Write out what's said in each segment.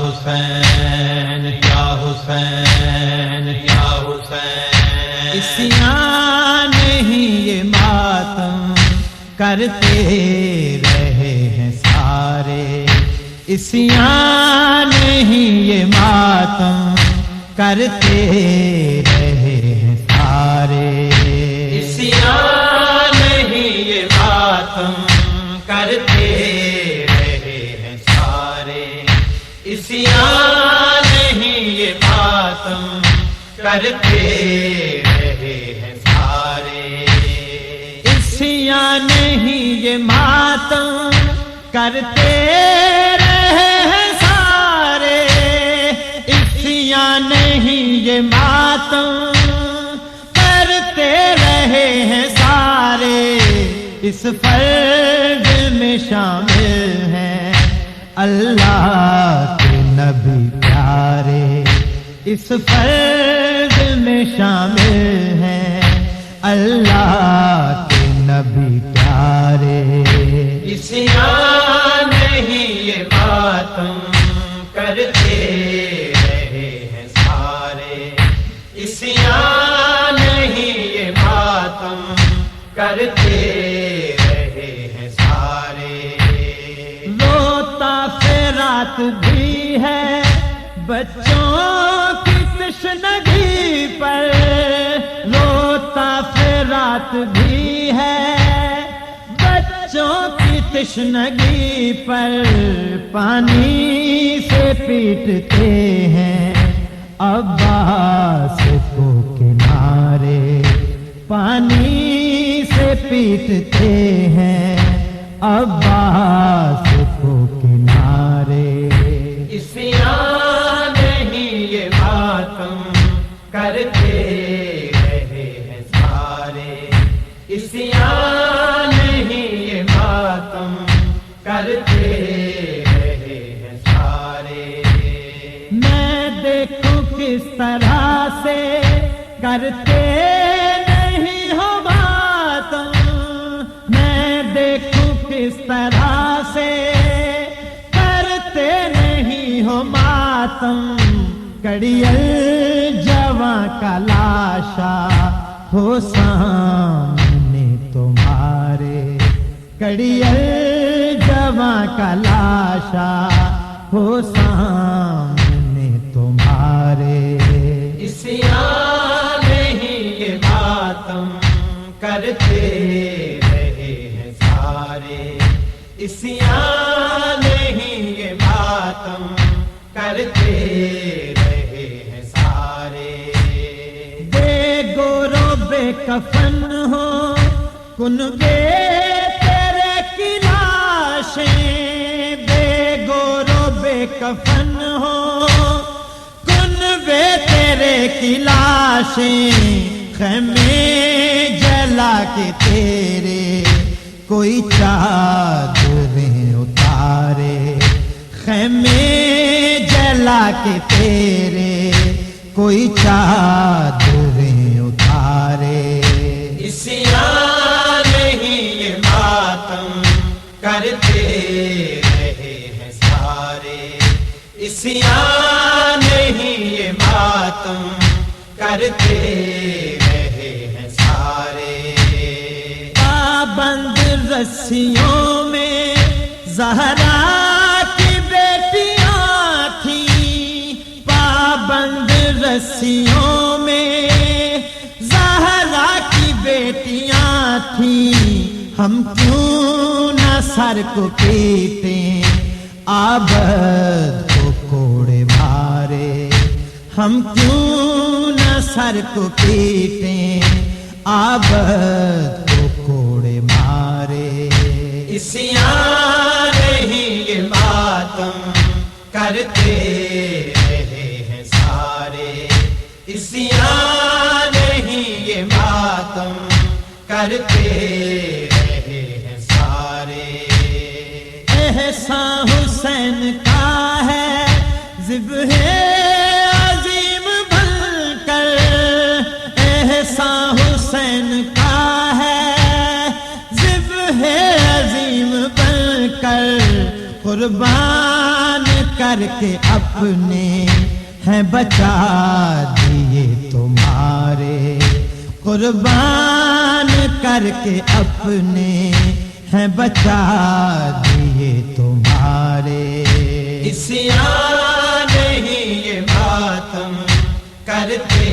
حسین، کیا حسین کیا حسین؟ اسیاں نہیں یہ ماتم کرتے رہے ہیں سارے۔ اسیاں نہیں یہ ماتم کرتے کرتے رہے ہیں سارے۔ اسیاں نہیں یہ ماتم کرتے رہے ہیں سارے۔ اسیاں نہیں یہ ماتم کرتے رہے ہیں سارے۔ اس فرد میں شامل ہیں اللہ کے نبی پیارے۔ اس فرد میں شامل ہیں۔ اللہ کے نبی پیارے۔ اسیاں نہیں یہ ماتم کرتے رہے ہیں سارے۔ اسیاں نہیں یہ ماتم کرتے رہے ہیں سارے۔ روتا رات بھی ہے بچوں رات بھی ہے۔ بچوں کی تشنگی پر پانی سے پیٹتے ہیں۔ عباس کو کنارے پانی سے پیٹتے ہیں۔ عباس کو کنارے۔ اسیاں نہیں یہ ماتم کرتے میں دیکھوں کس طرح سے کرتے نہیں ہو ماتم میں دیکھوں کس طرح سے کرتے نہیں ہو ماتم کڑیل جواں کا لاشا ہو سامنے تمہارے۔ کڑیل جواں کا لاشا ہو سامنے اسیاں نہیں یہ ماتم کرتے رہے ہیں سارے۔ اسیاں نہیں یہ ماتم کرتے رہے ہیں سارے۔ بے گورو بے کفن ہو، کن بے تیرے کی لاشیں۔ بے گورو بے کفن ہو بے تیرے کی لاشیں، خیمے جلا کے تیرے، کوئی چادریں اتارے، خیمے جلا کے تیرے، کوئی چادریں اتارے۔ اسیاں نہیں یہ ماتم کرتے رہے ہیں سارے۔ اسیاں ماتم کرتے رہے ہیں سارے۔ پابند رسیوں میں زہرا کی بیٹیاں تھیں۔ پابند رسیوں میں زہرا کی بیٹیاں تھیں۔ ہم کیوں نہ سر کو پیتے آبد ہم کیوں نہ سر کو پیتے آبد کو کوڑے مارے اسیاں نہیں یہ ماتم کرتے رہے ہیں سارے۔ اسیاں نہیں یہ ماتم کرتے رہے ہیں سارے۔ احسان حسین کا ہے ذب قربان کر کے اپنے ہیں بچا دیے تمہارے۔ قربان کر کے اپنے ہیں بچا دیے تمہارے۔ اسیاں نہیں یہ ماتم کرتے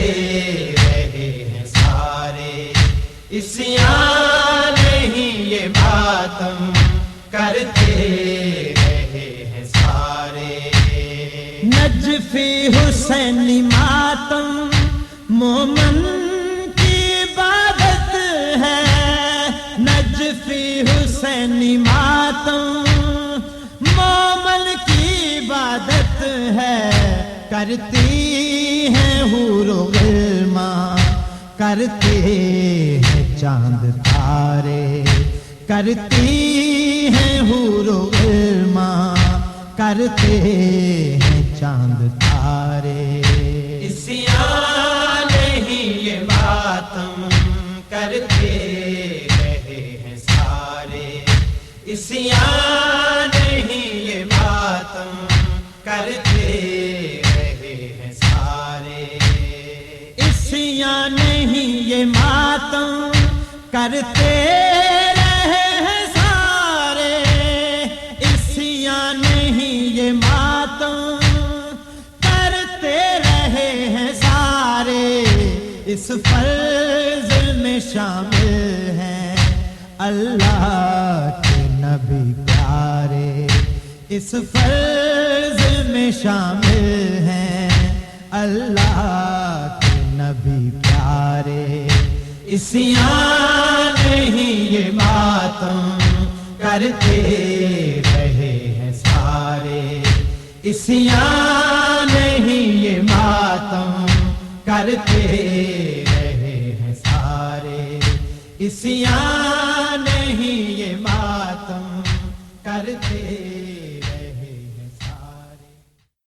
رہے ہیں سارے۔ اسیاں نہیں یہ ماتم کرتے نجفی حسینی ماتم، مومن کی عبادت ہے۔ نجفی حسینی ماتم، مومن کی عبادت ہے۔ کرتی ہیں حور و غلما کرتے ہیں چاند تارے۔ کرتی ہیں حور و غلما کرتے ہیں چاند تارے۔ اسیاں نہیں یہ ماتم کرتے رہے ہیں سارے۔ اسیاں نہیں یہ ماتم کرتے رہے ہیں سارے۔ اسیاں نہیں یہ ماتم کرتے اس فرض میں شامل ہیں۔ اللہ کے نبی پیارے، اس فرض میں شامل ہیں۔ اللہ کے نبی پیارے اسیاں نہیں یہ ماتم کرتے رہے ہیں سارے۔ اسیاں کرتے رہے ہیں سارے۔ اسیاں نہیں